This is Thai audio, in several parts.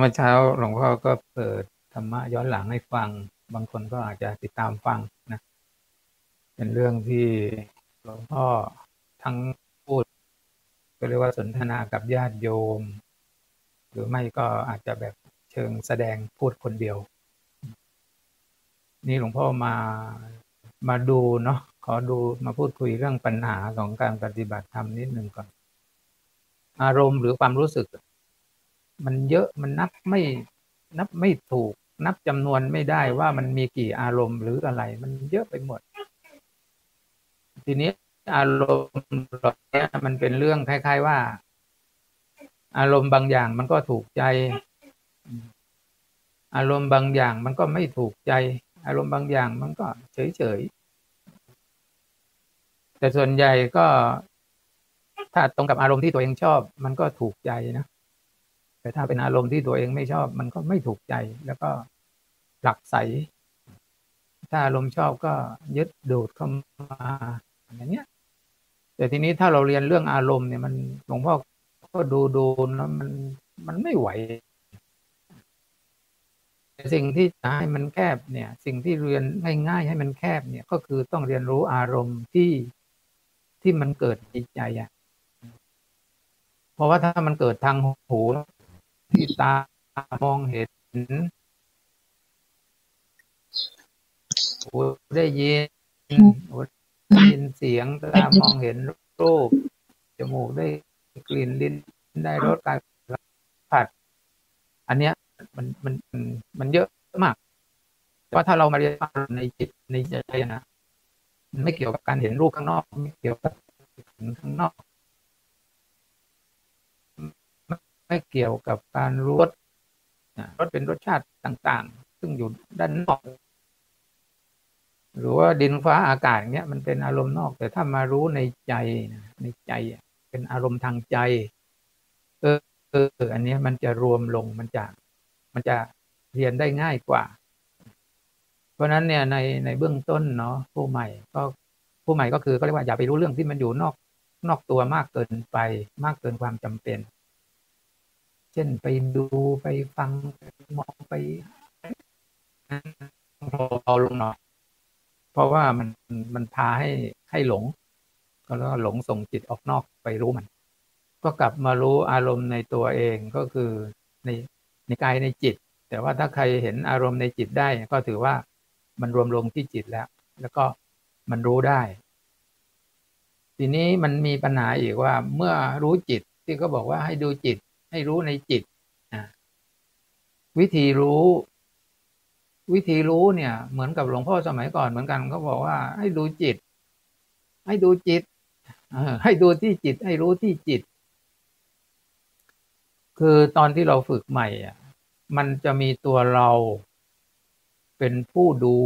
เมื่อเช้าหลวงพ่อก็เปิดธรรมะย้อนหลังให้ฟัง บางคนก็อาจจะติดตามฟังนะ เป็นเรื่องที่หลวงพ่อทั้งพูด ก็เรียกว่าสนทนากับญาติโยม หรือไม่ก็อาจจะแบบเชิงแสดงพูดคนเดียว นี่หลวงพ่อมามาดูเนาะขอดูมาพูดคุยเรื่องปัญหาของการปฏิบัติธรรมนิดหนึ่งก่อน อารมณ์หรือความรู้สึก มันเยอะมันนับไม่นับไม่ถูก นับจำนวนไม่ได้ว่ามันมีกี่อารมณ์หรืออะไร มันเยอะไปหมด ทีนี้อารมณ์เหล่านี้มันเป็นเรื่องคล้ายๆว่า อารมณ์บางอย่างมันก็ถูกใจ อารมณ์บางอย่างมันก็ไม่ถูกใจ อารมณ์บางอย่างมันก็เฉยๆแต่ส่วนใหญ่ก็ถ้าตรงกับอารมณ์ที่ตัวเองชอบ มันก็ถูกใจนะ แต่ถ้าเป็นอารมณ์ที่ตัวเองไม่ชอบมันก็ไม่ถูกใจ แล้วก็หลักใส ถ้าอารมณ์ชอบก็ยึดดูดเข้ามาอย่างเงี้ย แต่ทีนี้ถ้าเราเรียนเรื่องอารมณ์เนี่ยมันหลวงพ่อก็ดูดูแล้วมันมันไม่ไหวสิ่งที่จะให้มันแคบเนี่ย สิ่งที่เรียนง่ายๆให้มันแคบเนี่ยก็คือต้องเรียนรู้อารมณ์ที่ที่มันเกิดในใจอะเพราะว่าถ้ามันเกิดทางหู ที่ตามองเห็นหูได้ยินหูได้ยินเสียงตามองเห็นรูปจมูกได้กลิ่นลิ้นได้รสกายผัด อันเนี้ยมันมันมันเยอะมากแต่ว่าถ้าเรามาเรียนในจิตในใจนะมันไม่เกี่ยวกับการเห็นรูปข้างนอกไม่เกี่ยวกับข้างนอก ไม่เกี่ยวกับการรู้รสรสเป็นรสชาติต่างๆ ซึ่งอยู่ด้านนอก หรือว่าดินฟ้าอากาศเนี้ยมันเป็นอารมณ์นอก แต่ถ้ามารู้ในใจในใจเป็นอารมณ์ทางใจ เออเอออันนี้มันจะรวมลงมันจะมันจะเรียนได้ง่ายกว่า เพราะนั้นเนี่ยในในเบื้องต้นเนาะผู้ใหม่ก็ผู้ใหม่ก็คือก็เรียกว่าอย่าไปรู้เรื่องที่มันอยู่นอกนอกตัวมากเกินไป มากเกินความจำเป็น เช่นไปดูไปฟังไปมองไปเอาลงหน่อยเพราะว่ามันมันพาให้ให้หลง ก็แล้วหลงส่งจิตออกนอกไปรู้มัน ก็กลับมารู้อารมณ์ในตัวเองก็คือในในกายในจิต แต่ว่าถ้าใครเห็นอารมณ์ในจิตได้ก็ถือว่ามันรวมลงที่จิตแล้ว แล้วก็มันรู้ได้ ทีนี้มันมีปัญหาอีกว่าเมื่อรู้จิตที่เขาบอกว่าให้ดูจิต ให้รู้ในจิตวิธีรู้ วิธีรู้เนี่ย เหมือนกับหลวงพ่อสมัยก่อนเหมือนกันเขาบอกว่า ให้ดูจิต ให้ดูจิตให้ดูที่จิต ให้รู้ที่จิต คือตอนที่เราฝึกใหม่อะมันจะมีตัวเราเป็นผู้ดู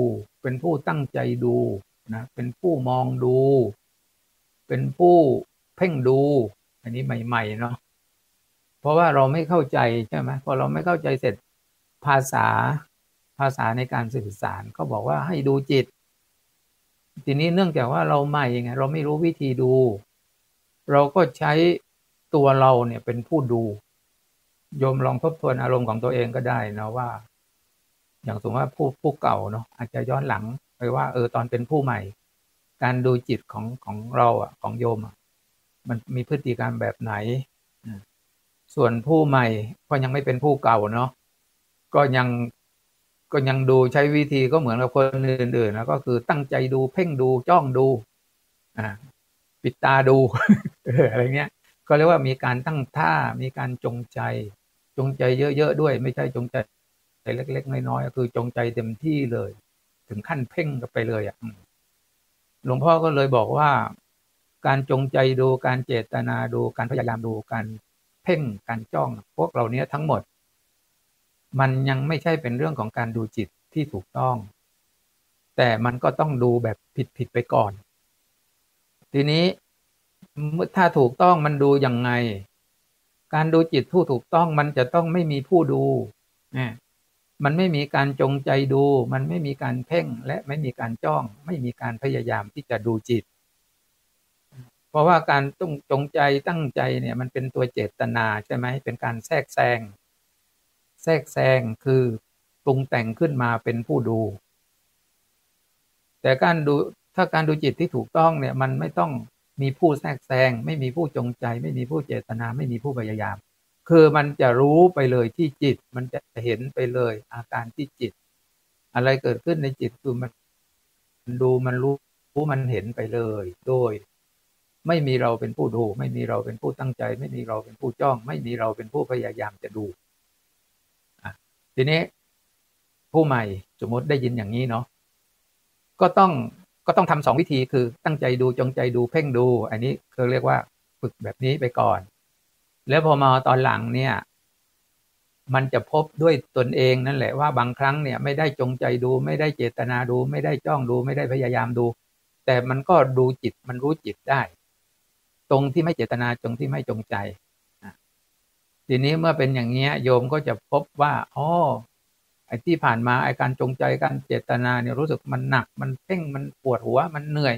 เป็นผู้ตั้งใจดูนะเป็นผู้มองดู เป็นผู้เพ่งดู อันนี้ใหม่ ๆ เนาะ เพราะว่าเราไม่เข้าใจใช่ไหมพอเราไม่เข้าใจเสร็จภาษาภาษาในการสื่อสารเขาบอกว่าให้ดูจิต ทีนี้เนื่องจากว่าเราใหม่ไงเราไม่รู้วิธีดู เราก็ใช้ตัวเราเนี่ยเป็นผู้ดูโยมลองทบทวนอารมณ์ของตัวเองก็ได้นะว่า อย่างสมมติว่าผู้ผู้เก่าเนาะอาจจะย้อนหลังไปว่าเออตอนเป็นผู้ใหม่ การดูจิตของของเราอะของโยมอะมันมีพฤติกรรมแบบไหน ส่วนผู้ใหม่ก็ยังไม่เป็นผู้เก่าเนาะก็ยังก็ยังดูใช้วิธีก็เหมือนกับคนอื่นๆนะก็คือตั้งใจดูเพ่งดูจ้องดูอ่าปิดตาดูอะไรเงี้ยก็เรียกว่ามีการตั้งท่ามีการจงใจ จงใจเยอะๆด้วย ไม่ใช่จงใจเล็ก ๆ น้อยๆก็คือจงใจเต็มที่เลย ถึงขั้นเพ่งกันไปเลยอะหลวงพ่อก็เลยบอกว่า การจงใจดูการเจตนาดูการพยายามดูการ เพ่งการจ้องพวกเราเนี้ยทั้งหมด มันยังไม่ใช่เป็นเรื่องของการดูจิตที่ถูกต้อง แต่มันก็ต้องดูแบบผิดๆไปก่อน ทีนี้ถ้าถูกต้องมันดูยังไง การดูจิตผู้ถูกต้องมันจะต้องไม่มีผู้ดูนะมันไม่มีการจงใจดู มันไม่มีการเพ่งและไม่มีการจ้อง ไม่มีการพยายามที่จะดูจิต เพราะว่าการต้งจงใจตั้งใจเนี่ยมันเป็นตัวเจตนาใช่ไหมเป็นการแทรกแซงแทรกแซงคือปรุงแต่งขึ้นมาเป็นผู้ดู แต่การดูถ้าการดูจิตที่ถูกต้องเนี่ยมันไม่ต้องมีผู้แทรกแซงไม่มีผู้จงใจ ไม่มีผู้เจตนา ไม่มีผู้พยายาม คือมันจะรู้ไปเลยที่จิต มันจะเห็นไปเลย อาการที่จิต อะไรเกิดขึ้นในจิตคือมันดูมันรู้รู้มันเห็นไปเลย โดย ไม่มีเราเป็นผู้ดู ไม่มีเราเป็นผู้ตั้งใจ ไม่มีเราเป็นผู้จ้อง ไม่มีเราเป็นผู้พยายามจะดูทีนี้ผู้ใหม่สมมติได้ยินอย่างนี้เนาะก็ต้องก็ต้องทำสองวิธีคือตั้งใจดูจงใจดูเพ่งดู อันนี้คือเรียกว่าฝึกแบบนี้ไปก่อน แล้วพอมาตอนหลังเนี่ย มันจะพบด้วยตนเองนั่นแหละว่าบางครั้งเนี่ยไม่ได้จงใจดู ไม่ได้เจตนาดู ไม่ได้จ้องดู ไม่ได้พยายามดู แต่มันก็ดูจิตมันรู้จิตได้ ตรงที่ไม่เจตนาตรงที่ไม่จงใจทีนี้เมื่อเป็นอย่างเงี้ยโยมก็จะพบว่าอ๋อไอ้ที่ผ่านมาไอ้การจงใจการเจตนาเนี่ยรู้สึกมันหนัก มันเพ่งมันปวดหัวมันเหนื่อย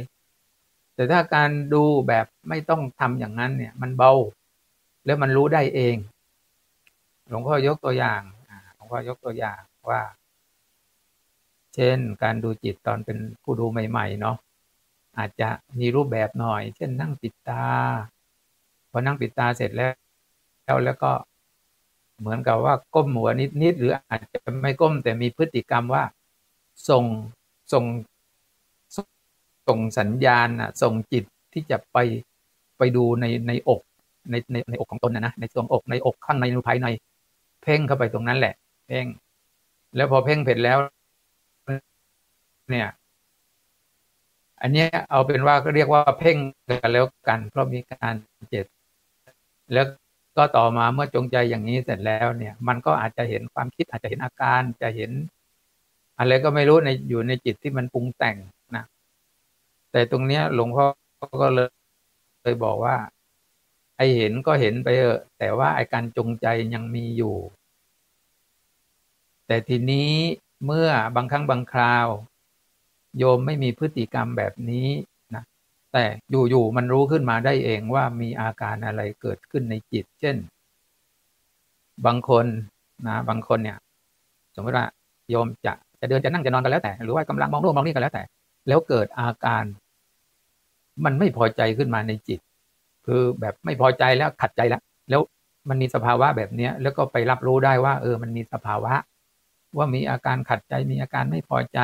แต่ถ้าการดูแบบไม่ต้องทำอย่างนั้นเนี่ย มันเบา แล้วมันรู้ได้เอง หลวงพ่อยกตัวอย่างหลวงพ่อยกตัวอย่างว่า เช่นการดูจิตตอนเป็นผู้ดูใหม่ ๆ เนาะ อาจจะมีรูปแบบหน่อย เช่นนั่งปิดตา พอนั่งปิดตาเสร็จแล้วแล้วแล้วก็เหมือนกับว่าก้มหัวนิดๆหรืออาจจะไม่ก้มแต่มีพฤติกรรมว่า ส่งส่งส่งสัญญาณอะส่งจิตที่จะไปไปดูในในอกในในในอกของตนนะนะในส่วนอกในอกข้างในในภายในเพ่งเข้าไปตรงนั้นแหละ เพ่งแล้วพอเพ่งเสร็จแล้ว เนี่ย อันนี้เอาเป็นว่าก็เรียกว่าเพ่งกันแล้วกัน เพราะมีการเจตแล้วก็ต่อมาเมื่อจงใจอย่างนี้เสร็จแล้วเนี่ย มันก็อาจจะเห็นความคิดอาจจะเห็นอาการจะเห็น อะไรก็ไม่รู้ในอยู่ในจิตที่มันปรุงแต่งนะแต่ตรงเนี้ยหลวงพ่อก็เลยเลยบอกว่า ไอเห็นก็เห็นไปเออแต่ว่าไอการจงใจยังมีอยู่ แต่ทีนี้เมื่อบางครั้งบางคราว โยมไม่มีพฤติกรรมแบบนี้นะแต่อยู่ๆมันรู้ขึ้นมาได้เองว่ามีอาการอะไรเกิดขึ้นในจิต เช่น บางคนนะบางคนเนี่ย สมมติว่าโยมจะจะเดินจะนั่งจะนอนกันแล้วแต่ หรือว่ากำลังมองโน่นมองนี่กันแล้วแต่ แล้วเกิดอาการ มันไม่พอใจขึ้นมาในจิต คือแบบไม่พอใจแล้วขัดใจแล้ว แล้วมันมีสภาวะแบบเนี้ย แล้วก็ไปรับรู้ได้ว่า เออ มันมีสภาวะ ว่ามีอาการขัดใจมีอาการไม่พอใจ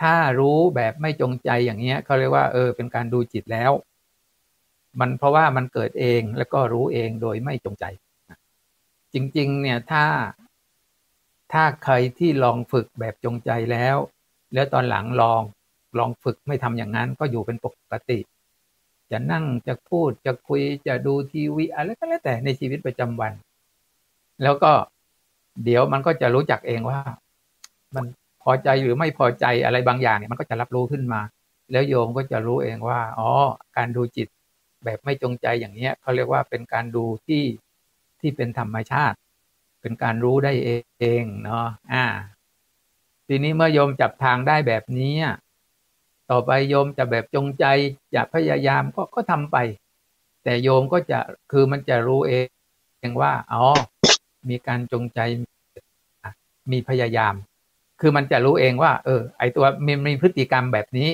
ถ้ารู้แบบไม่จงใจอย่างเงี้ยเขาเรียกว่าเออเป็นการดูจิตแล้ว มันเพราะว่ามันเกิดเองแล้วก็รู้เองโดยไม่จงใจ จริง ๆ เนี่ยถ้า ถ้าใครที่ลองฝึกแบบจงใจแล้ว แล้วตอนหลังลองลองฝึกไม่ทำอย่างนั้นก็อยู่เป็นปกติ จะนั่งจะพูดจะคุยจะดูทีวีอะไรก็แล้วแต่ในชีวิตประจำวัน แล้วก็เดี๋ยวมันก็จะรู้จักเองว่า มัน พอใจหรือไม่พอใจอะไรบางอย่างเนี่ยมันก็จะรับรู้ขึ้นมา แล้วโยมก็จะรู้เองว่าอ๋อการดูจิตแบบไม่จงใจอย่างเนี้ยเขาเรียกว่าเป็นการดูที่ที่เป็นธรรมชาติ เป็นการรู้ได้เองเนาะอ่า ทีนี้เมื่อโยมจับทางได้แบบนี้ต่อไปโยมจะแบบจงใจจะพยายามก็ก็ทำไป แต่โยมก็จะคือมันจะรู้เองว่าอ๋อมีการจงใจมีพยายาม คือมันจะรู้เองว่า เออ ไอตัวมีมีพฤติกรรมแบบนี้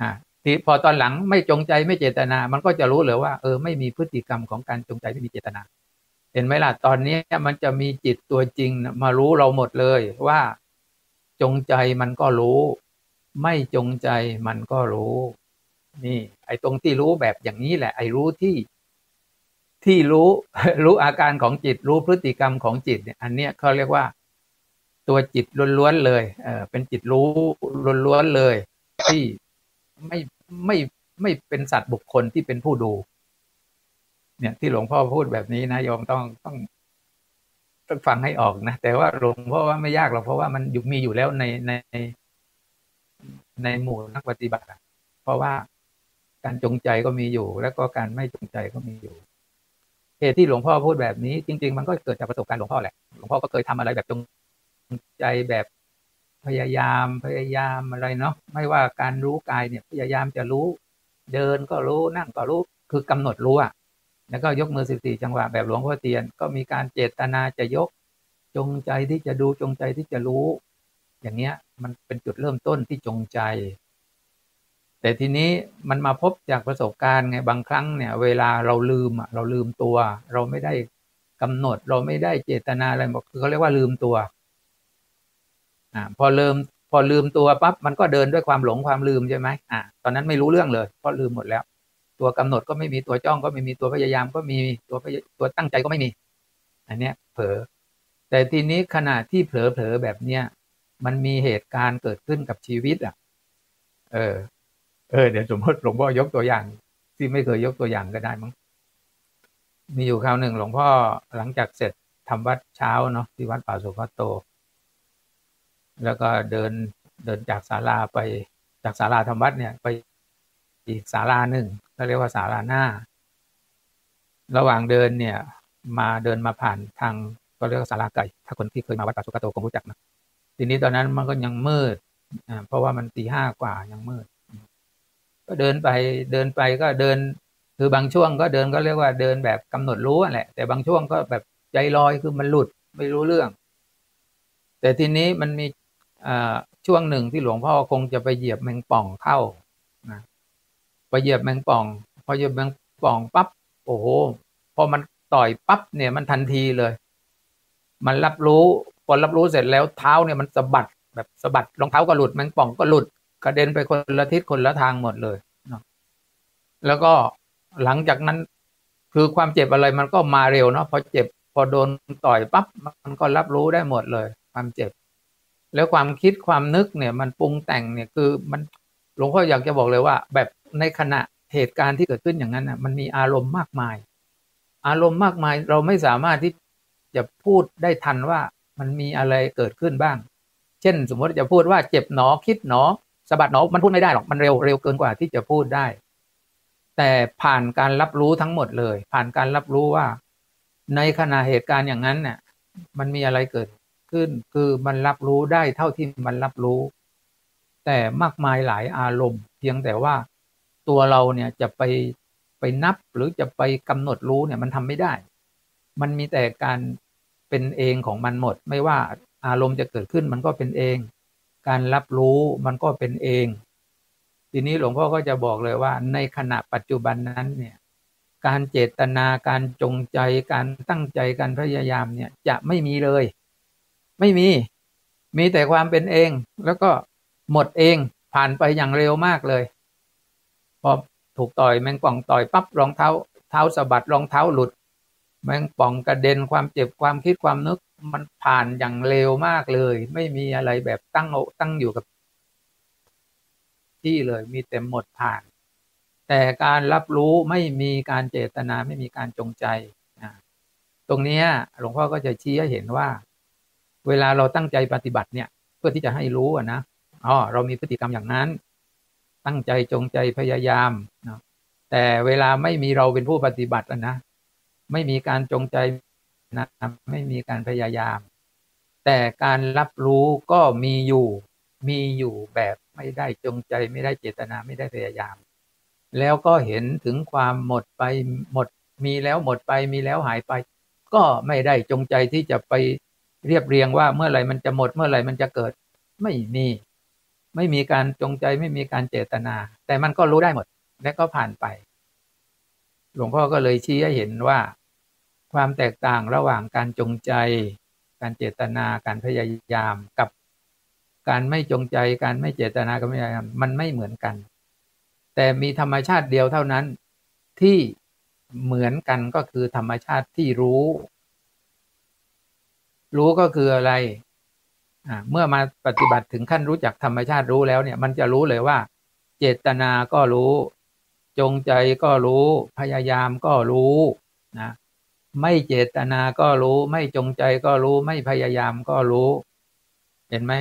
อ่าที่พอตอนหลังไม่จงใจไม่เจตนา มันก็จะรู้เลยว่า เออ ไม่มีพฤติกรรมของการจงใจไม่มีเจตนา เห็นไหมล่ะ ตอนนี้มันจะมีจิตตัวจริงมารู้เราหมดเลยว่า จงใจมันก็รู้ ไม่จงใจมันก็รู้ นี่ ไอ้ตรงที่รู้แบบอย่างนี้แหละ ไอ้รู้ที่ ที่รู้ รู้อาการของจิต รู้พฤติกรรมของจิตเนี่ย อันเนี้ยเขาเรียกว่า ตัวจิตล้วนๆเลยเออเป็นจิตรู้ล้วนๆเลย ที่ไม่ไม่ไม่เป็นสัตว์บุคคลที่เป็นผู้ดู เนี่ยที่หลวงพ่อพูดแบบนี้นะโยมต้องต้องต้องฟังให้ออกนะ แต่ว่าหลวงพ่อว่าไม่ยากหรอกเพราะว่ามันอยู่มีอยู่แล้วในในในหมู่นักปฏิบัติเพราะว่าการจงใจก็มีอยู่ แล้วก็การไม่จงใจก็มีอยู่เหตุที่หลวงพ่อพูดแบบนี้ จริง ๆ มันก็เกิดจากประสบการณ์หลวงพ่อแหละหลวงพ่อก็เคยทำอะไรแบบจง ใจแบบพยายามพยายามอะไรเนาะไม่ว่าการรู้กายเนี่ยพยายามจะรู้ เดินก็รู้นั่งก็รู้คือกำหนดรู้อะแล้วก็ยกมือสิบสี่จังหวะแบบหลวงพ่อเตียน ก็มีการเจตนาจะยก จงใจที่จะดูจงใจที่จะรู้ อย่างเนี้ยมันเป็นจุดเริ่มต้นที่จงใจ แต่ทีนี้มันมาพบจากประสบการณ์ไงบางครั้งเนี่ย เวลาเราลืมอะเราลืมตัว เราไม่ได้กำหนด เราไม่ได้เจตนาอะไรบอกคือเขาเรียกว่าลืมตัว อ่าพอลืมพอลืมตัวปั๊บมันก็เดินด้วยความหลงความลืมใช่ไหมอ่าตอนนั้นไม่รู้เรื่องเลยเพราะลืมหมดแล้ว ตัวกำหนดก็ไม่มีตัวจ้องก็ไม่มีตัวพยายามก็มีตัวตัวตั้งใจก็ไม่มี อันเนี้ยเผลอแต่ทีนี้ขณะที่เผลอๆแบบเนี้ยมันมีเหตุการณ์เกิดขึ้นกับชีวิตอะ เออ เออเดี๋ยวสมมติหลวงพ่อยกตัวอย่าง ที่ไม่เคยยกตัวอย่างก็ได้มั้งมีอยู่คราวหนึ่งหลวงพ่อหลังจากเสร็จทำวัดเช้าเนาะที่วัดป่าสุภัตโต แล้วก็เดินเดินจากศาลาไปจากศาลาทำวัดเนี่ยไปอีกศาลาหนึ่งเขาเรียกว่าศาลาหน้า ระหว่างเดินเนี่ยมาเดินมาผ่านทางก็เรียกว่าศาลาไก่ ถ้าคนที่เคยมาวัดป่าสุภัตโตคงรู้จักนะทีนี้ตอนนั้นมันก็ยังมืดอ่าเพราะว่ามันตีห้ากว่ายังมืด ก็เดินไปเดินไปก็เดินคือบางช่วงก็เดินก็เรียกว่าเดินแบบกำหนดรู้แหละ แต่บางช่วงก็แบบใจลอยคือมันหลุดไม่รู้เรื่อง แต่ทีนี้มันมี ช่วงหนึ่งที่หลวงพ่อคงจะไปเหยียบแมงป่องเข้านะไปเหยียบแมงป่อง พอเหยียบแมงป่องปั๊บโอ้โหพอมันต่อยปั๊บเนี่ยมันทันทีเลย มันรับรู้พอรับรู้เสร็จแล้วเท้าเนี่ยมันสะบัดแบบสะบัดรองเท้าก็หลุดแมงป่องก็หลุดกระเด็นไปคนละทิศคนละทางหมดเลยแล้วก็หลังจากนั้นคือความเจ็บอะไรมันก็มาเร็วเนาะพอเจ็บพอโดนต่อยปั๊บมันก็รับรู้ได้หมดเลย ความเจ็บ แล้วความคิดความนึกเนี่ยมันปรุงแต่งเนี่ยคือมันหลวงพ่ออยากจะบอกเลยว่า แบบในขณะเหตุการณ์ที่เกิดขึ้นอย่างนั้นน่ะมันมีอารมณ์มากมาย อารมณ์มากมายเราไม่สามารถที่จะพูดได้ทันว่ามันมีอะไรเกิดขึ้นบ้าง เช่น สมมติจะพูดว่าเจ็บหนอคิดหนอสะบัดหนอมันพูดไม่ได้หรอกมันเร็วเร็วเกินกว่าที่จะพูดได้ แต่ผ่านการรับรู้ทั้งหมดเลย ผ่านการรับรู้ว่า ในขณะเหตุการณ์อย่างนั้นเนี่ยมันมีอะไรเกิด ขึ้น คือมันรับรู้ได้เท่าที่มันรับรู้ แต่มากมายหลายอารมณ์ เพียงแต่ว่าตัวเราเนี่ยจะไปไปนับหรือจะไปกำหนดรู้เนี่ยมันทำไม่ได้ มันมีแต่การเป็นเองของมันหมด ไม่ว่าอารมณ์จะเกิดขึ้นมันก็เป็นเอง การรับรู้มันก็เป็นเอง ทีนี้หลวงพ่อก็จะบอกเลยว่า ในขณะปัจจุบันนั้นเนี่ยการเจตนาการจงใจการตั้งใจการพยายามเนี่ยจะไม่มีเลย ไม่มี มีแต่ความเป็นเอง แล้วก็หมดเองผ่านไปอย่างเร็วมากเลย พอถูกต่อยแมงป่องต่อยปั๊บรองเท้า เท้าสะบัดรองเท้าหลุด แมงป่องกระเด็นความเจ็บความคิดความนึก มันผ่านอย่างเร็วมากเลย ไม่มีอะไรแบบตั้งตั้งอยู่กับ ที่เลยมีเต็มหมดผ่าน แต่การรับรู้ไม่มีการเจตนาไม่มีการจงใจ ตรงนี้หลวงพ่อก็จะชี้ให้เห็นว่า เวลาเราตั้งใจปฏิบัติเนี่ย เพื่อที่จะให้รู้นะอ๋อเรามีพฤติกรรมอย่างนั้น ตั้งใจจงใจพยายามนะแต่เวลาไม่มีเราเป็นผู้ปฏิบัตินะไม่มีการจงใจนะไม่มีการพยายาม แต่การรับรู้ก็มีอยู่ มีอยู่แบบไม่ได้จงใจไม่ได้เจตนาไม่ได้พยายาม แล้วก็เห็นถึงความหมดไปหมด มีแล้วหมดไปมีแล้วหายไป ก็ไม่ได้จงใจที่จะไป เรียบเรียงว่าเมื่อไหร่มันจะหมดเมื่อไหร่มันจะเกิด ไม่มีไม่มีการจงใจไม่มีการเจตนา แต่มันก็รู้ได้หมด และก็ผ่านไป หลวงพ่อก็เลยชี้ให้เห็นว่า ความแตกต่างระหว่างการจงใจ การเจตนาการพยายามกับการไม่จงใจการไม่เจตนาการพยายามมันไม่เหมือนกัน แต่มีธรรมชาติเดียวเท่านั้นที่เหมือนกันก็คือธรรมชาติที่รู้ รู้ก็คืออะไรเมื่อมาปฏิบัติถึงขั้นรู้จักธรรมชาติรู้แล้วเนี่ย มันจะรู้เลยว่า เจตนาก็รู้ จงใจก็รู้ พยายามก็รู้นะไม่เจตนาก็รู้ ไม่จงใจก็รู้ ไม่พยายามก็รู้ เห็นไหม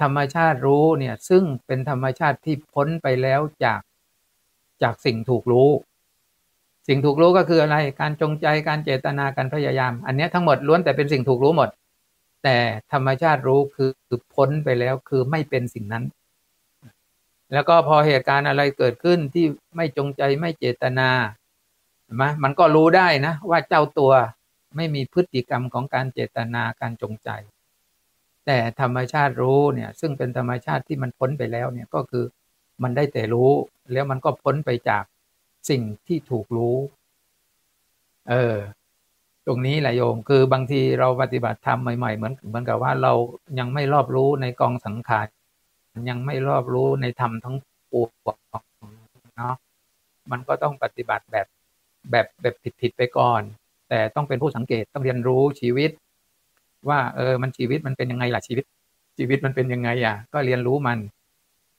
ธรรมชาติรู้เนี่ย ซึ่งเป็นธรรมชาติที่พ้นไปแล้วจากจากสิ่งถูกรู้ สิ่งถูกรู้ก็คืออะไร การจงใจการเจตนาการพยายาม อันนี้ทั้งหมดล้วนแต่เป็นสิ่งถูกรู้หมด แต่ธรรมชาติรู้คือพ้นไปแล้วคือไม่เป็นสิ่งนั้น แล้วก็พอเหตุการณ์อะไรเกิดขึ้นที่ไม่จงใจไม่เจตนาใช่ไหมมันก็รู้ได้นะ ว่าเจ้าตัวไม่มีพฤติกรรมของการเจตนาการจงใจ แต่ธรรมชาติรู้เนี่ย ซึ่งเป็นธรรมชาติที่มันพ้นไปแล้วเนี่ยก็คือมันได้แต่รู้ แล้วมันก็พ้นไปจากสิ่งที่ถูกรู้ เออ ตรงนี้แหละโยมคือบางทีเราปฏิบัติธรรมใหม่ๆเหมือนเหมือนกับว่าเรายังไม่รอบรู้ในกองสังขารยังไม่รอบรู้ในธรรมทั้งปวงเนาะมันก็ต้องปฏิบัติแบบแบบแบบผิดๆไปก่อน แต่ต้องเป็นผู้สังเกตต้องเรียนรู้ชีวิต ว่าเออมันชีวิตมันเป็นยังไงล่ะชีวิต ชีวิตมันเป็นยังไงอะ ก็เรียนรู้มัน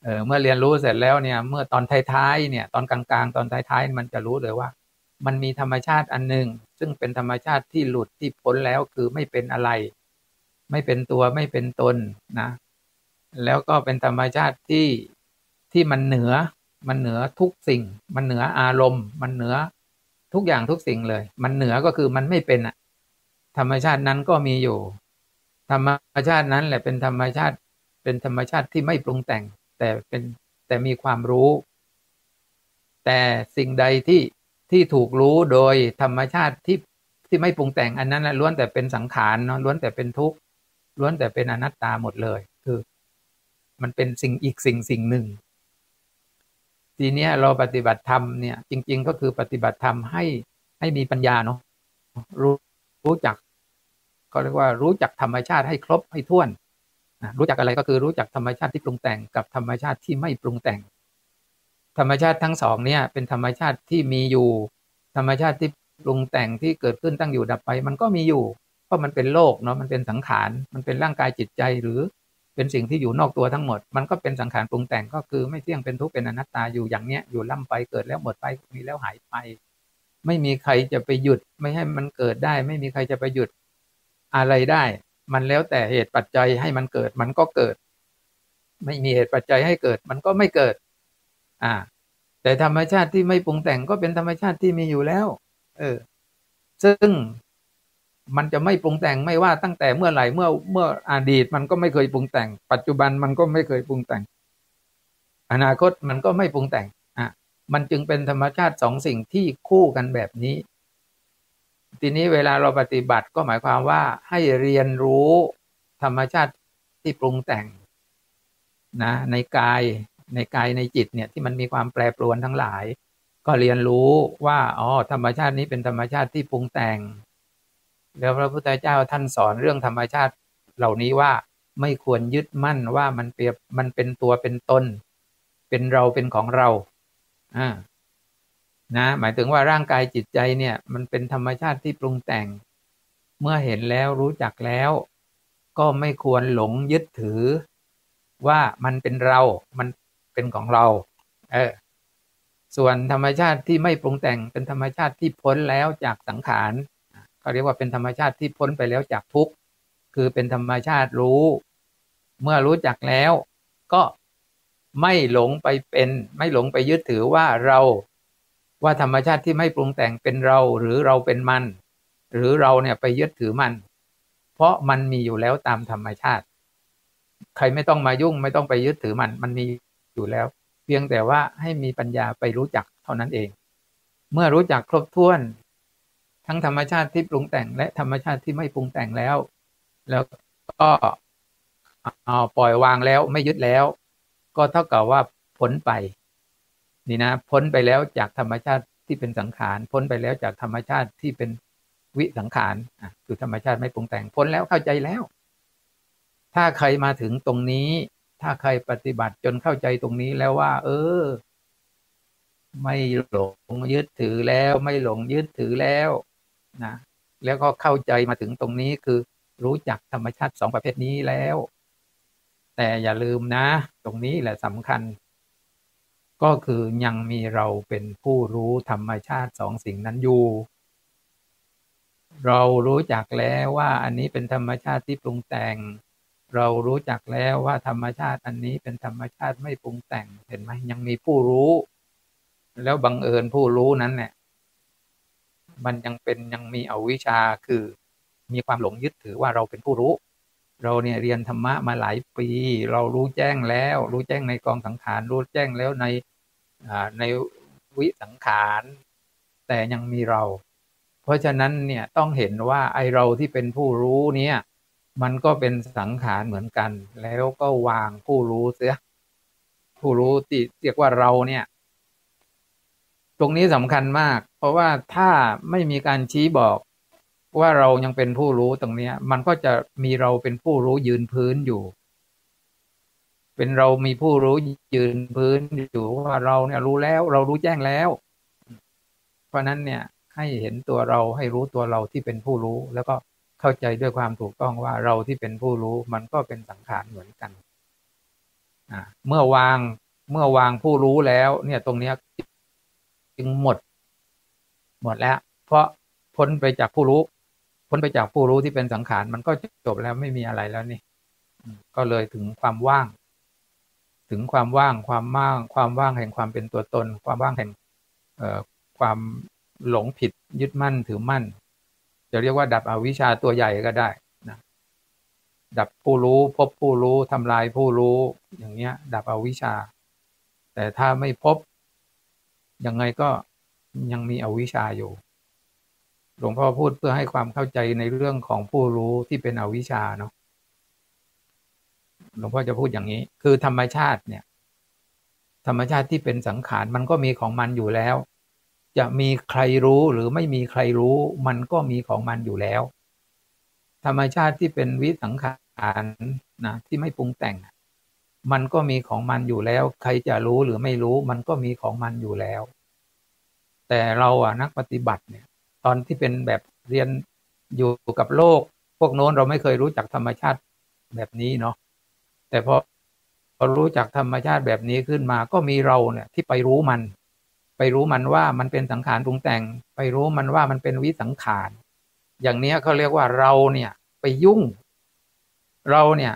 เออเมื่อเรียนรู้เสร็จแล้วเนี่ย เมื่อตอนท้ายๆเนี่ย ตอนกลางๆ ตอนท้ายๆ มันจะรู้เลยว่า มันมีธรรมชาติอันหนึ่งซึ่งเป็นธรรมชาติที่หลุดที่พ้นแล้วคือไม่เป็นอะไร ไม่เป็นตัวไม่เป็นตนนะ แล้วก็เป็นธรรมชาติที่ที่มันเหนือมันเหนือทุกสิ่ง มันเหนืออารมณ์ มันเหนือทุกอย่างทุกสิ่งเลย มันเหนือก็คือมันไม่เป็นอะธรรมชาตินั้นก็มีอยู่ ธรรมชาตินั้นแหละเป็นธรรมชาติเป็นธรรมชาติที่ไม่ปรุงแต่ง แต่เป็นแต่มีความรู้ แต่สิ่งใดที่ ที่ถูกรู้โดยธรรมชาติที่ที่ไม่ปรุงแต่งอันนั้นล้วนแต่เป็นสังขารเนาะล้วนแต่เป็นทุกข์ล้วนแต่เป็นอนัตตาหมดเลย คือ มันเป็นสิ่งอีกสิ่งสิ่งหนึ่ง ทีนี้เราปฏิบัติธรรมเนี่ย จริง ๆ ก็คือปฏิบัติธรรมให้ให้มีปัญญาเนาะรู้รู้จักก็เรียกว่ารู้จักธรรมชาติให้ครบให้ถ้วน รู้จักอะไรก็คือรู้จักธรรมชาติที่ปรุงแต่งกับธรรมชาติที่ไม่ปรุงแต่ง ธรรมชาติทั้งสองเนี่ย เป็นธรรมชาติที่มีอยู่ ธรรมชาติที่ปรุงแต่งที่เกิดขึ้นตั้งอยู่ดับไป มันก็มีอยู่ เพราะมันเป็นโลกเนาะมันเป็นสังขารมันเป็นร่างกายจิตใจหรือเป็นสิ่งที่อยู่นอกตัวทั้งหมด มันก็เป็นสังขารปรุงแต่งก็คือไม่เที่ยงเป็นทุกข์เป็นอนัตตาอยู่อย่างเนี้ยอยู่ล่ำไปเกิดแล้วหมดไปมีแล้วหายไป ไม่มีใครจะไปหยุดไม่ให้มันเกิดได้ ไม่มีใครจะไปหยุดอะไรได้ มันแล้วแต่เหตุปัจจัยให้มันเกิดมันก็เกิด ไม่มีเหตุปัจจัยให้เกิด มันก็ไม่เกิด อ่า แต่ธรรมชาติที่ไม่ปรุงแต่งก็เป็นธรรมชาติที่มีอยู่แล้ว เออ ซึ่งมันจะไม่ปรุงแต่งไม่ว่าตั้งแต่เมื่อไหร่เมื่อเมื่ออดีตมันก็ไม่เคยปรุงแต่ง ปัจจุบันมันก็ไม่เคยปรุงแต่ง อนาคตมันก็ไม่ปรุงแต่งอะมันจึงเป็นธรรมชาติสองสิ่งที่คู่กันแบบนี้ ทีนี้เวลาเราปฏิบัติก็หมายความว่าให้เรียนรู้ธรรมชาติที่ปรุงแต่งนะในกาย ในกายในจิตเนี่ยที่มันมีความแปรปรวนทั้งหลาย ก็เรียนรู้ว่าอ๋อธรรมชาตินี้เป็นธรรมชาติที่ปรุงแต่ง แล้วพระพุทธเจ้าท่านสอนเรื่องธรรมชาติเหล่านี้ว่าไม่ควรยึดมั่นว่ามันเปรียบมันเป็นตัวเป็นตนเป็นเราเป็นของเราอ่านะหมายถึงว่าร่างกายจิตใจเนี่ย มันเป็นธรรมชาติที่ปรุงแต่ง เมื่อเห็นแล้วรู้จักแล้ว ก็ไม่ควรหลงยึดถือว่ามันเป็นเรา มัน เป็นของเรา เออ ส่วนธรรมชาติที่ไม่ปรุงแต่งเป็นธรรมชาติที่พ้นแล้วจากสังขารเขาเรียกว่าเป็นธรรมชาติที่พ้นไปแล้วจากทุกข์คือเป็นธรรมชาติรู้ เมื่อรู้จักแล้ว ก็ไม่หลงไปเป็น ไม่หลงไปยึดถือว่าเรา ว่าธรรมชาติที่ไม่ปรุงแต่งเป็นเราหรือเราเป็นมัน หรือเราเนี่ยไปยึดถือมัน เพราะมันมีอยู่แล้วตามธรรมชาติ ใครไม่ต้องมายุ่งไม่ต้องไปยึดถือมัน มันมี อยู่แล้ว เพียงแต่ว่าให้มีปัญญาไปรู้จักเท่านั้นเอง เมื่อรู้จักครบถ้วน ทั้งธรรมชาติที่ปรุงแต่งและธรรมชาติที่ไม่ปรุงแต่งแล้ว แล้วก็เอปล่อยวางแล้วไม่ยึดแล้ว ก็เท่ากับว่าพ้นไป นี่นะ พ้นไปแล้วจากธรรมชาติที่เป็นสังขารพ้นไปแล้วจากธรรมชาติที่เป็นวิสังขารคือธรรมชาติไม่ปรุงแต่งพ้นแล้วเข้าใจแล้ว ถ้าใครมาถึงตรงนี้ ถ้าใครปฏิบัติจนเข้าใจตรงนี้แล้วว่า เออ ไม่หลงยึดถือแล้วไม่หลงยึดถือแล้วนะแล้วก็เข้าใจมาถึงตรงนี้คือรู้จักธรรมชาติสองประเภทนี้แล้ว แต่อย่าลืมนะ ตรงนี้แหละสำคัญ ก็คือยังมีเราเป็นผู้รู้ธรรมชาติสองสิ่งนั้นอยู่เรารู้จักแล้วว่าอันนี้เป็นธรรมชาติที่ปรุงแต่ง เรารู้จักแล้วว่าธรรมชาติอันนี้เป็นธรรมชาติไม่ปรุงแต่งเห็นไหมยังมีผู้รู้ แล้วบังเอิญผู้รู้นั้นเนี่ยมันยังเป็นยังมีอวิชชาคือมีความหลงยึดถือว่าเราเป็นผู้รู้ เราเนี่ยเรียนธรรมะมาหลายปี เรารู้แจ้งแล้ว รู้แจ้งในกองสังขารรู้แจ้งแล้วในในวิสังขารแต่ยังมีเรา เพราะฉะนั้นเนี่ยต้องเห็นว่าไอเราที่เป็นผู้รู้เนี่ย มันก็เป็นสังขารเหมือนกัน แล้วก็วางผู้รู้เสีย ผู้รู้ที่เรียกว่าเราเนี่ย ตรงนี้สำคัญมาก เพราะว่าถ้าไม่มีการชี้บอกว่าเรายังเป็นผู้รู้ตรงนี้มันก็จะมีเราเป็นผู้รู้ยืนพื้นอยู่ เป็นเรามีผู้รู้ยืนพื้นอยู่ว่าเราเนี่ยรู้แล้ว เรารู้แจ้งแล้ว เพราะนั้นเนี่ยให้เห็นตัวเราให้รู้ตัวเราที่เป็นผู้รู้แล้วก็ เข้าใจด้วยความถูกต้องว่าเราที่เป็นผู้รู้มันก็เป็นสังขารเหมือนกันเมื่อวางเมื่อวางผู้รู้แล้ว เนี่ยตรงนี้จึงหมด หมดแล้ว เพราะพ้นไปจากผู้รู้ พ้นไปจากผู้รู้ที่เป็นสังขารมันก็จบแล้วไม่มีอะไรแล้วนี่ก็เลยถึงความว่าง ถึงความว่างความว่าง ความว่างแห่งความเป็นตัวตน ความว่างแห่งความหลงผิดยึดมั่นถือมั่น จะเรียกว่าดับอวิชชาตัวใหญ่ก็ได้นะดับผู้รู้พบผู้รู้ทำลายผู้รู้อย่างเงี้ย ดับอวิชชา แต่ถ้าไม่พบยังไงก็ยังมีอวิชชาอยู่ หลวงพ่อพูดเพื่อให้ความเข้าใจในเรื่องของผู้รู้ที่เป็นอวิชชาเนาะหลวงพ่อจะพูดอย่างนี้ คือธรรมชาติเนี่ย ธรรมชาติที่เป็นสังขารมันก็มีของมันอยู่แล้ว จะมีใครรู้หรือไม่มีใครรู้ มันก็มีของมันอยู่แล้ว ธรรมชาติที่เป็นวิสังขารนะที่ไม่ปรุงแต่ง มันก็มีของมันอยู่แล้ว ใครจะรู้หรือไม่รู้ มันก็มีของมันอยู่แล้ว แต่เราอะนักปฏิบัติเนี่ย ตอนที่เป็นแบบเรียนอยู่กับโลก พวกโน้นเราไม่เคยรู้จักธรรมชาติแบบนี้เนาะแต่พอพอรู้จักธรรมชาติแบบนี้ขึ้นมาก็มีเราเนี่ยที่ไปรู้มัน ไปรู้มันว่ามันเป็นสังขารปรุงแต่ง ไปรู้มันว่ามันเป็นวิสังขาร อย่างนี้เขาเรียกว่าเราเนี่ยไปยุ่ง เราเนี่ย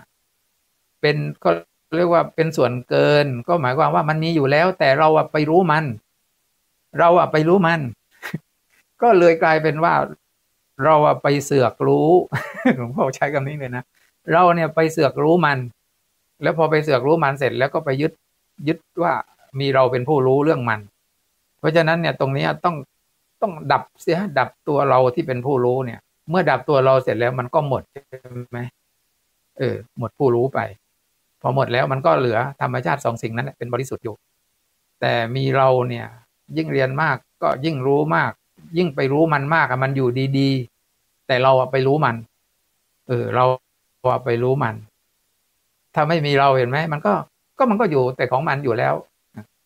เป็นก็เรียกว่าเป็นส่วนเกิน ก็หมายความว่ามันมีอยู่แล้ว แต่เราอะไปรู้มัน เราอะไปรู้มัน ก็เลยกลายเป็นว่า เราอะไปเสือกรู้หลวงพ่อใช้คำนี้เลยนะเราเนี่ยไปเสือกรู้มัน แล้วพอไปเสือกรู้มันเสร็จ แล้วก็ไปยึดยึดว่ามีเราเป็นผู้รู้เรื่องมัน ราะฉะนั้นเนี่ยตรงนี้ต้องต้องดับเสียดับตัวเราที่เป็นผู้รู้เนี่ย เมื่อดับตัวเราเสร็จแล้วมันก็หมดใช่ไหมเออ หมดผู้รู้ไป พอหมดแล้วมันก็เหลือธรรมชาติสองสิ่งนั้นเป็นบริสุทธิ์อยู่ แต่มีเราเนี่ย ยิ่งเรียนมากก็ยิ่งรู้มาก ยิ่งไปรู้มันมากอะมันอยู่ดีๆ แต่เราไปรู้มัน เออ เราไปรู้มัน ถ้าไม่มีเราเห็นไหมมันก็ก็มันก็อยู่แต่ของมันอยู่แล้ว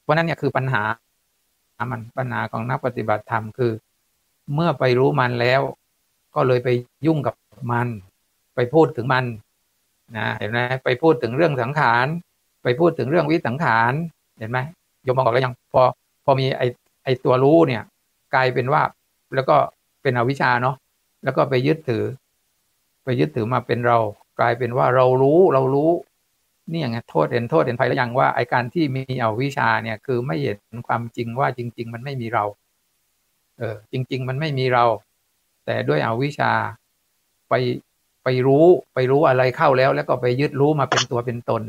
เพราะนั้นเนี่ยคือปัญหา มันปัญหาของนักปฏิบัติธรรมคือ เมื่อไปรู้มันแล้ว ก็เลยไปยุ่งกับมัน ไปพูดถึงมันนะเห็นไหมไปพูดถึงเรื่องสังขาร ไปพูดถึงเรื่องวิสังขารเห็นไหมยมมองแล้วยังพอพอมีไอไอตัวรู้เนี่ย กลายเป็นว่าแล้วก็เป็นอวิชชาเนาะแล้วก็ไปยึดถือ ไปยึดถือมาเป็นเรา กลายเป็นว่าเรารู้เรารู้ นี่อย่างไงโทษเห็นโทษเห็นภัยแล้วยังว่าไอการที่มีเอาวิชาเนี่ย คือไม่เห็นความจริงว่าจริง ๆ มันไม่มีเรา เออ จริง ๆ มันไม่มีเรา แต่ด้วยเอาวิชาไปไปรู้ไปรู้อะไรเข้าแล้ว แล้วก็ไปยึดรู้มาเป็นตัวเป็นตน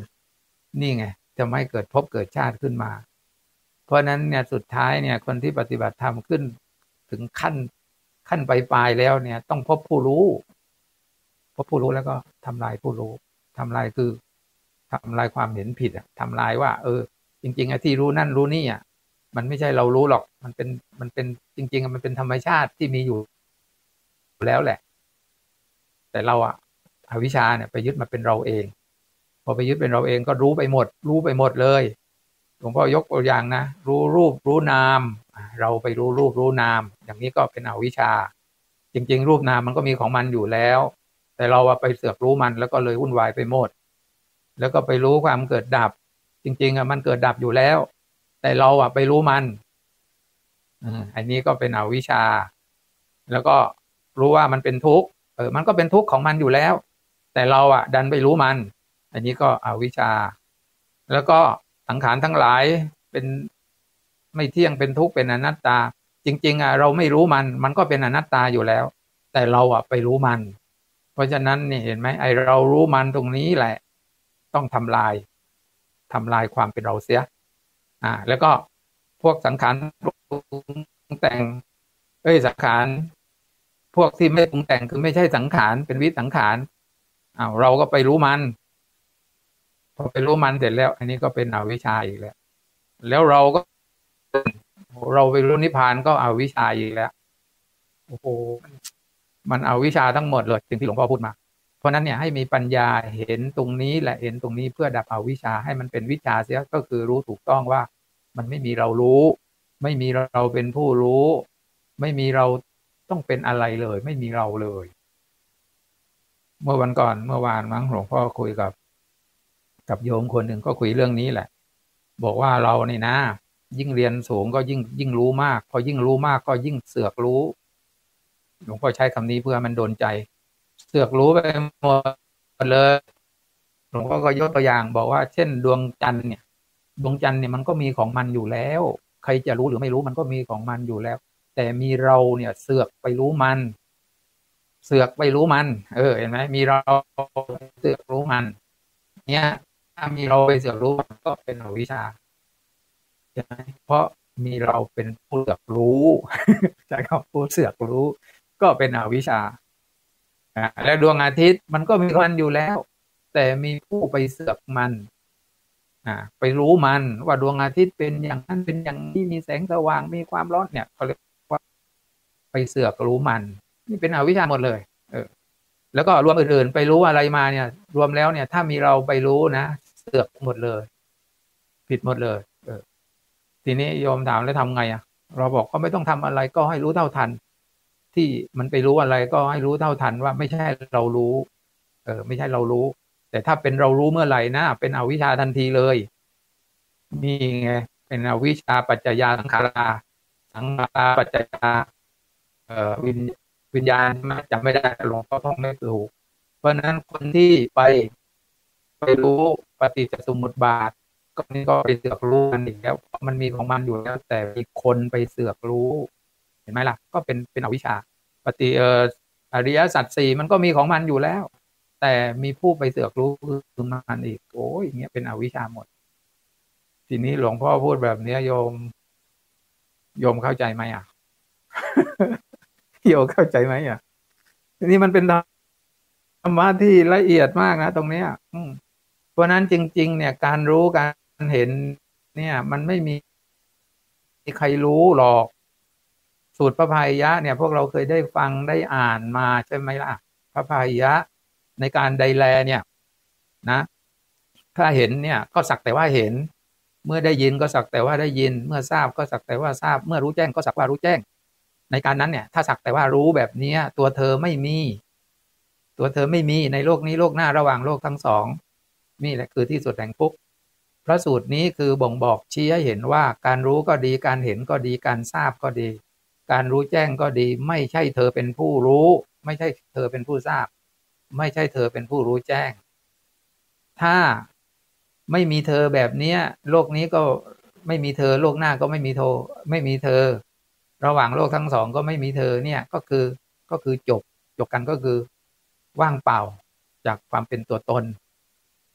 นี่ไงจะไม่เกิดพบเกิดชาติขึ้นมา เพราะนั้นเนี่ยสุดท้ายเนี่ย คนที่ปฏิบัติธรรมขึ้นถึงขั้นขั้นไปปลายแล้วเนี่ย ต้องพบผู้รู้ พบผู้รู้แล้วก็ทำลายผู้รู้ทำลายคือ ทำลายความเห็นผิดอะทำลายว่า เออ จริงๆไอ้ที่รู้นั่นรู้นี่อะมันไม่ใช่เรารู้หรอก มันเป็นมันเป็นจริง ๆ มันเป็นธรรมชาติที่มีอยู่แล้วแหละ แต่เราอะอวิชชาเนี่ยไปยึดมาเป็นเราเอง พอไปยึดเป็นเราเองก็รู้ไปหมด รู้ไปหมดเลยหลวงพ่อยกตัวอย่างนะรู้รูปรู้นาม เราไปรู้รูปรู้นาม อย่างนี้ก็เป็นอวิชชา จริง ๆ รูปนามมันก็มีของมันอยู่แล้ว แต่เราไปเสือกรู้มันแล้วก็เลยวุ่นวายไปหมด แล้วก็ไปรู้ความเกิดดับ จริง ๆอะมันเกิดดับอยู่แล้ว แต่เราอะไปรู้มันอันนี้ก็เป็นอวิชชา แล้วก็รู้ว่ามันเป็นทุกข์เออ มันก็เป็นทุกข์ของมันอยู่แล้ว แต่เราอะ ดันไปรู้มัน อันนี้ก็อวิชชา แล้วก็สังขารทั้งหลายเป็นไม่เที่ยงเป็นทุกข์เป็นอนัตตา จริง ๆอะเราไม่รู้มัน มันก็เป็นอนัตตาอยู่แล้ว แต่เราอะไปรู้มัน เพราะฉะนั้นนี่เห็นไหมไอเรารู้มันตรงนี้แหละ ต้องทำลายทำลายความเป็นเราเสีย อ่า แล้วก็พวกสังขารแต่ง เอ้ยสังขารพวกที่ไม่ปรุงแต่งคือไม่ใช่สังขารเป็นวิสังขารอ้าวเราก็ไปรู้มัน พอไปรู้มันเสร็จแล้ว อันนี้ก็เป็นอวิชชาอีกแล้ว แล้วเราก็ เราไปรู้นิพพานก็เอาวิชชาอีกแล้วโอ้โหมันเอาวิชาทั้งหมดเลยสิ่งที่หลวงพ่อพูดมา เพราะนั้นเนี่ยให้มีปัญญาเห็นตรงนี้และเห็นตรงนี้เพื่อดับเอาวิชาให้มันเป็นวิชาเสียก็คือรู้ถูกต้องว่า มันไม่มีเรารู้ ไม่มีเราเป็นผู้รู้ ไม่มีเราต้องเป็นอะไรเลย ไม่มีเราเลย เมื่อวันก่อนเมื่อวานมั้งหลวงพ่อคุยกับ กับโยมคนหนึ่งก็คุยเรื่องนี้แหละ บอกว่าเราเนี่ยนะ ยิ่งเรียนสูงก็ยิ่งยิ่งรู้มาก พอยิ่งรู้มากก็ยิ่งเสือกรู้หลวงพ่อใช้คำนี้เพื่อมันโดนใจ เสือกรู้ไปหมดเลยหลวงพ่อก็ยกตัวอย่างบอกว่า เช่น ดวงจันทร์เนี่ย ดวงจันทร์เนี่ยมันก็มีของมันอยู่แล้ว ใครจะรู้หรือไม่รู้มันก็มีของมันอยู่แล้ว แต่มีเราเนี่ยเสือกไปรู้มัน เสือกไปรู้มัน เออเห็นไหมมีเราเสือกรู้มัน เนี่ยถ้ามีเราไปเสือกรู้มันก็เป็นอวิชชาใช่ไหมเพราะมีเราเป็นผู้เสือกรู้ใช่ครับผู้เสือกรู้ ก็เป็นอวิชชา และดวงอาทิตย์มันก็มีมันอยู่แล้ว แต่มีผู้ไปเสือกมันไปรู้มันว่าดวงอาทิตย์เป็นอย่างนั้นเป็นอย่างนี้มีแสงสว่างมีความร้อนเนี่ยเขาเรียกว่าไปเสือกรู้มัน นี่เป็นอวิชชาหมดเลย เออ แล้วก็รวมอื่นๆ ไปรู้อะไรมาเนี่ย รวมแล้วเนี่ย ถ้ามีเราไปรู้นะเสือกหมดเลย ผิดหมดเลย เออ ทีนี้โยมถามแล้วทำไงอะ เราบอกก็ไม่ต้องทำอะไรก็ให้รู้เท่าทัน ที่มันไปรู้อะไรก็ให้รู้เท่าทันว่าไม่ใช่เรารู้ เออ ไม่ใช่เรารู้ แต่ถ้าเป็นเรารู้เมื่อไหร่นะเป็นอวิชชาทันทีเลยนี่ไงเป็นอวิชชาปัจจยาสังขาราสังขาราปัจจยาเอ่อวิญวิญญาณจำไม่ได้หลวงพ่อท่องไม่ถูก เพราะนั้นคนที่ไปไปรู้ปฏิจจสมุปบาท ก็นี่ก็ไปเสือกรู้มันอีกแล้ว มันมีของมันอยู่แล้วแต่มีคนไปเสือกรู้ ห็นไหมล่ะ ก็เป็นเป็นอวิชชา ปฏิเอออริยสัจสี่มันก็มีของมันอยู่แล้ว แต่มีผู้ไปเสือกรู้คือมันอีก โอ้ยอย่างเงี้ยเป็นอวิชชาหมด ทีนี้หลวงพ่อพูดแบบเนี้ยโยม โยมเข้าใจไหมอะโยมเข้าใจไหมอะทีนี้มันเป็นธรรมะที่ละเอียดมากนะตรงเนี้ย อืเพราะนั้นจริง ๆ เนี่ยการรู้การเห็น เนี่ย มันไม่มีใครรู้หรอก สูตรพระพายะเนี่ยพวกเราเคยได้ฟังได้อ่านมาใช่ไหมล่ะ พระพายะในการใดแลเนี่ยนะ ถ้าเห็นเนี่ยก็สักแต่ว่าเห็น เมื่อได้ยินก็สักแต่ว่าได้ยิน เมื่อทราบก็สักแต่ว่าทราบ เมื่อรู้แจ้งก็สักว่ารู้แจ้ง ในการนั้นเนี่ย ถ้าสักแต่ว่ารู้แบบนี้ตัวเธอไม่มี ตัวเธอไม่มีในโลกนี้โลกหน้าระหว่างโลกทั้งสองนี่แหละคือที่สุดแห่งทุกพระสูตรนี้คือบ่งบอกชี้ให้เห็นว่าการรู้ก็ดีการเห็นก็ดีการทราบก็ดี การรู้แจ้งก็ดี ไม่ใช่เธอเป็นผู้รู้ ไม่ใช่เธอเป็นผู้ทราบ ไม่ใช่เธอเป็นผู้รู้แจ้ง ถ้าไม่มีเธอแบบเนี้ย โลกนี้ก็ไม่มีเธอ โลกหน้าก็ไม่มีโทไม่มีเธอ ระหว่างโลกทั้งสองก็ไม่มีเธอเนี่ยก็คือก็คือจบจบกันก็คือว่างเปล่าจากความเป็นตัวตน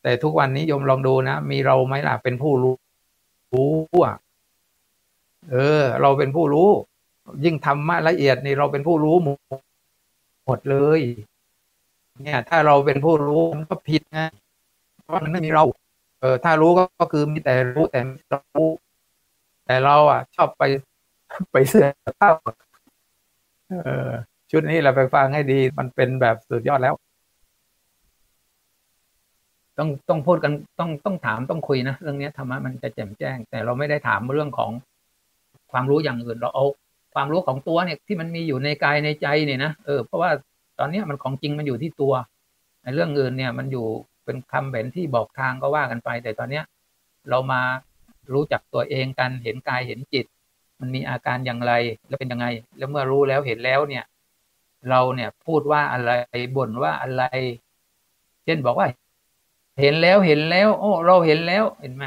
แต่ทุกวันนี้โยมลองดูนะ มีเราไหมล่ะเป็นผู้รู้รู้อะเออ เราเป็นผู้รู้ ยิ่งธรรมะละเอียดนี่เราเป็นผู้รู้หมดเลย เนี่ย ถ้าเราเป็นผู้รู้มันก็ผิดไงเพราะมันไม่มีเรา เออถ้ารู้ก็คือมีแต่รู้แต่รู้แต่เราอะ ชอบไปไปเสือเข้าเออ ชุดนี้เราไปฟังให้ดี มันเป็นแบบสุดยอดแล้ว ต้องต้องพูดกันต้องต้องถามต้องคุยนะเรื่องนี้ธรรมะมันจะแจ่มแจ้ง แต่เราไม่ได้ถามเรื่องของความรู้อย่างอื่นเราเอา ความรู้ของตัวเนี่ยที่มันมีอยู่ในกายในใจเนี่ยนะเออเพราะว่าตอนนี้มันของจริงมันอยู่ที่ตัวในเรื่องอื่นเนี่ยมันอยู่เป็นคำเป็นที่บอกทางก็ว่ากันไป แต่ตอนเนี้ยเรามารู้จักตัวเองกันเห็นกายเห็นจิต มันมีอาการอย่างไรแล้วเป็นยังไง แล้วเมื่อรู้แล้วเห็นแล้วเนี่ย เราเนี่ยพูดว่าอะไรบ่นว่าอะไร เช่นบอกว่า เห็นแล้วเห็นแล้ว โอ้ เราเห็นแล้วเห็นไหม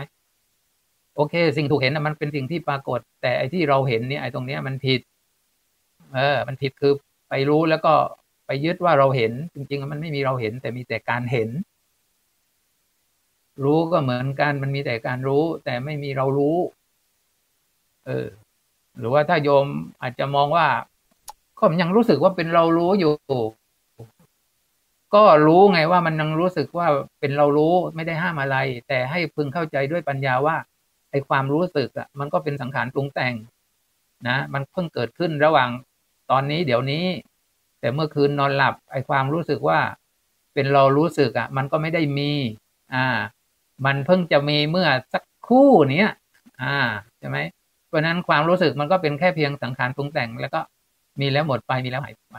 โอเค สิ่งถูกเห็นนะมันเป็นสิ่งที่ปรากฏ แต่ไอ้ที่เราเห็นเนี่ยไอ้ตรงเนี้ยมันผิด เออ มันผิดคือไปรู้แล้วก็ไปยึดว่าเราเห็น จริง ๆ มันไม่มีเราเห็น แต่มีแต่การเห็น รู้ก็เหมือนกันมันมีแต่การรู้ แต่ไม่มีเรารู้ เออ หรือว่าถ้าโยมอาจจะมองว่าก็ยังรู้สึกว่าเป็นเรารู้อยู่ ก็รู้ไงว่ามันยังรู้สึกว่าเป็นเรารู้ไม่ได้ห้ามอะไร แต่ให้พึงเข้าใจด้วยปัญญาว่า ไอความรู้สึกอะมันก็เป็นสังขารปรุงแต่งนะ มันเพิ่งเกิดขึ้นระหว่างตอนนี้เดี๋ยวนี้ แต่เมื่อคืนนอนหลับ ไอความรู้สึกว่า เป็นเรารู้สึกอะ มันก็ไม่ได้มี อ่า มันเพิ่งจะมีเมื่อสักคู่เนี้ยอ่าใช่ไหมเพราะนั้นความรู้สึกมันก็เป็นแค่เพียงสังขารปรุงแต่ง แล้วก็มีแล้วหมดไปมีแล้วหายไป